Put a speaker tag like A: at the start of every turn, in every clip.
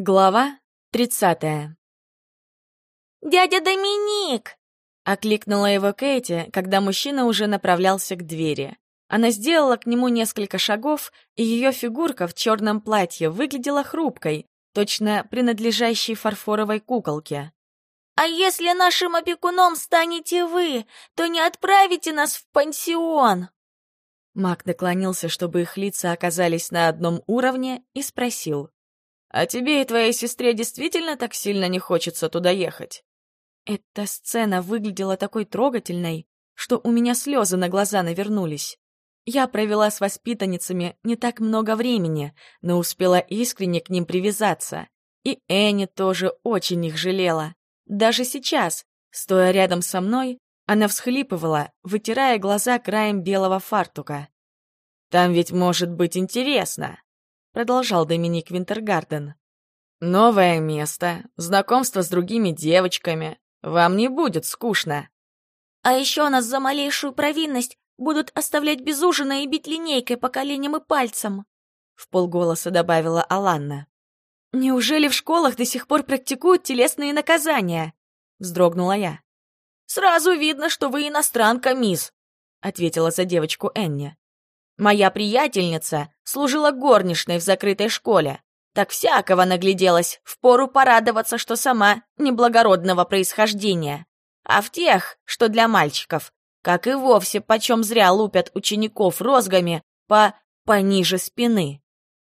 A: Глава тридцатая.
B: «Дядя Доминик!»
A: — окликнула его Кэти, когда мужчина уже направлялся к двери. Она сделала к нему несколько шагов, и ее фигурка в черном платье выглядела хрупкой, точно принадлежащей фарфоровой куколке.
B: «А если нашим опекуном станете вы, то не отправите нас в пансион?»
A: Мак наклонился, чтобы их лица оказались на одном уровне, и спросил. А тебе и твоей сестре действительно так сильно не хочется туда ехать?» Эта сцена выглядела такой трогательной, что у меня слезы на глаза навернулись. Я провела с воспитанницами не так много времени, но успела искренне к ним привязаться. И Энни тоже очень их жалела. Даже сейчас, стоя рядом со мной, она всхлипывала, вытирая глаза краем белого фартука. «Там ведь может быть интересно», продолжал Доминик Винтергарден. «Новое место, знакомство с другими девочками. Вам не будет скучно».
B: «А еще нас за малейшую провинность будут оставлять без ужина и бить линейкой по коленям и пальцам», — в полголоса добавила Аланна.
A: «Неужели в школах до сих пор практикуют телесные наказания?» — вздрогнула я.
B: «Сразу видно, что вы иностранка, мисс», — ответила за девочку Энни. Моя приятельница служила горничной в закрытой школе. Так всякого нагляделась, впору порадоваться, что сама неблагородного происхождения. А в тех, что для мальчиков, как и вовсе почем зря лупят учеников розгами по пониже спины.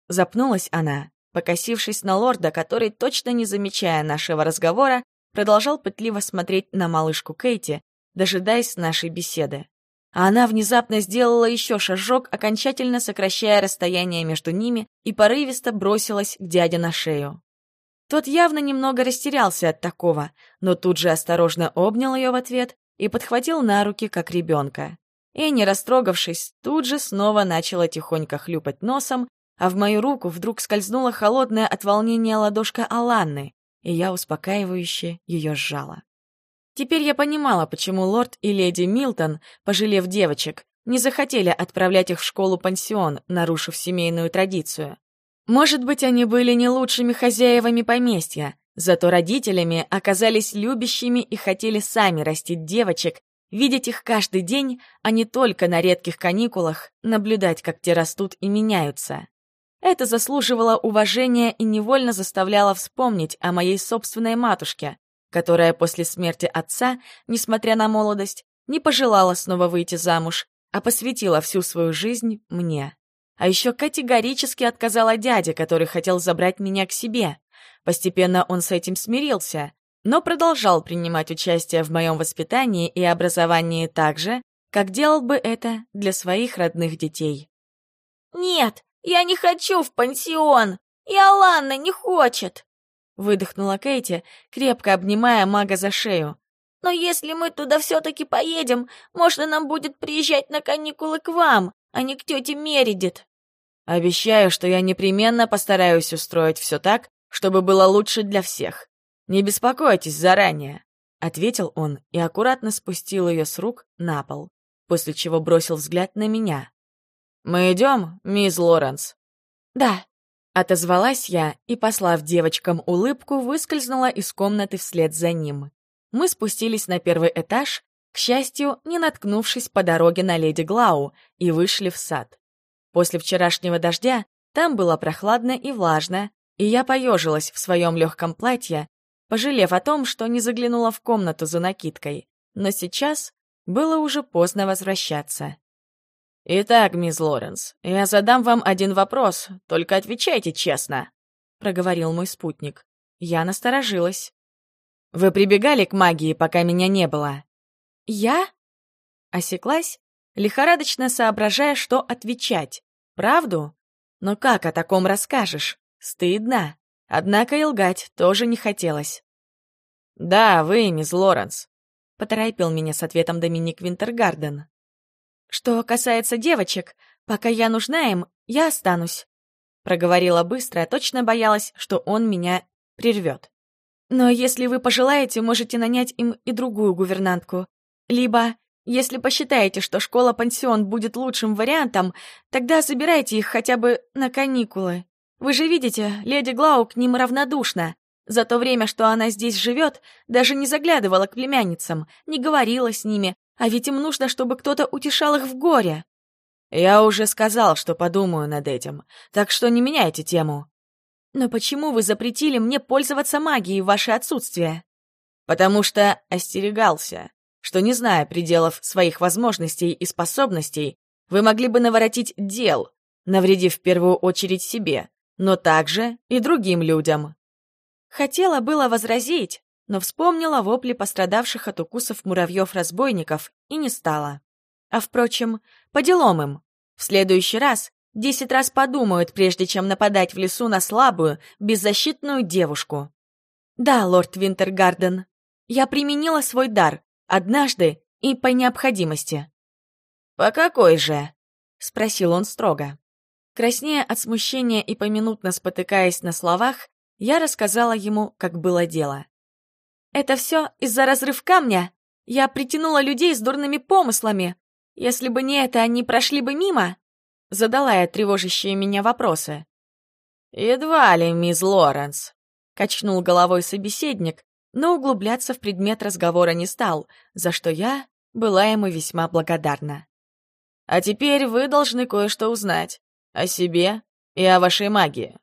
B: Запнулась она, покосившись на лорда, который, точно не замечая нашего разговора, продолжал пытливо смотреть на малышку Кейти, дожидаясь нашей беседы а она внезапно сделала еще шажок, окончательно сокращая расстояние между ними, и порывисто бросилась к дяде на шею. Тот явно немного растерялся от такого, но тут же осторожно обнял ее в ответ и подхватил на руки, как ребенка. И, не растрогавшись, тут же снова начала тихонько хлюпать носом, а в мою руку вдруг скользнула холодная от волнения ладошка Аланны, и я успокаивающе ее сжала. Теперь я понимала, почему лорд и леди Милтон, пожалев девочек, не захотели отправлять их в школу-пансион, нарушив семейную традицию. Может быть, они были не лучшими хозяевами поместья, зато родителями оказались любящими и хотели сами растить девочек, видеть их каждый день, а не только на редких каникулах, наблюдать, как те растут и меняются. Это заслуживало уважения и невольно заставляло вспомнить о моей собственной матушке, которая после смерти отца, несмотря на молодость, не пожелала снова выйти замуж, а посвятила всю свою жизнь мне. А еще категорически отказала дяде, который хотел забрать меня к себе. Постепенно он с этим смирился, но продолжал принимать участие в моем воспитании и образовании так же, как делал бы это для своих родных детей. «Нет, я не хочу в пансион, и Аланна не хочет!» Выдохнула Кэти, крепко обнимая мага за шею. «Но если мы туда все-таки поедем, можно нам будет приезжать на каникулы к вам, а не к тете Мередит». «Обещаю, что я непременно постараюсь устроить все так, чтобы было лучше для всех. Не беспокойтесь заранее», — ответил он и аккуратно спустил ее с рук на пол, после чего бросил взгляд на меня. «Мы идем, мисс Лоренс?» «Да», Отозвалась я и, послав девочкам улыбку, выскользнула из комнаты вслед за ним. Мы спустились на первый этаж, к счастью, не наткнувшись по дороге на леди Глау, и вышли в сад. После вчерашнего дождя там было прохладно и влажно, и я поежилась в своем легком платье, пожалев о том, что не заглянула в комнату за накидкой. Но сейчас было уже поздно возвращаться. «Итак, мисс Лоренс, я задам вам один вопрос, только отвечайте честно», — проговорил мой спутник. Я насторожилась. «Вы прибегали к магии, пока меня не было?» «Я?» Осеклась, лихорадочно соображая, что отвечать. «Правду? Но как о таком расскажешь? Стыдно. Однако и лгать тоже не хотелось». «Да, вы, мисс Лоренс», — поторопил меня с ответом Доминик Винтергарден. «Что касается девочек, пока я нужна им, я останусь», — проговорила быстро, точно боялась, что он меня прервет. «Но если вы пожелаете, можете нанять им и другую гувернантку. Либо, если посчитаете, что школа-пансион будет лучшим вариантом, тогда забирайте их хотя бы на каникулы.
A: Вы же видите, леди Глау к ним равнодушна. За то время, что она здесь живет, даже не заглядывала к племянницам, не говорила с ними, а ведь им нужно, чтобы кто-то утешал их в горе. Я уже сказал, что подумаю над этим, так что не меняйте тему. Но почему вы запретили мне пользоваться магией в ваше отсутствие? Потому что остерегался, что, не зная пределов своих возможностей и способностей, вы могли бы наворотить дел, навредив в первую очередь себе, но также и другим людям. Хотела было возразить, но вспомнила вопли пострадавших от укусов муравьев-разбойников и не стала. А впрочем, по делам им. В следующий раз десять раз подумают, прежде чем нападать в лесу на слабую, беззащитную девушку. Да, лорд Винтергарден, я применила свой дар, однажды и по необходимости. «По какой же?» — спросил он строго. Краснея от смущения и поминутно спотыкаясь на словах, я рассказала ему, как было дело. «Это все из-за разрыв камня? Я притянула людей с дурными помыслами. Если бы не это, они прошли бы мимо?» Задала я тревожащие меня вопросы. «Едва ли, мисс Лоренс», — качнул головой собеседник, но углубляться в предмет разговора не стал, за что я была ему весьма благодарна. «А теперь вы должны кое-что узнать о себе и о вашей магии.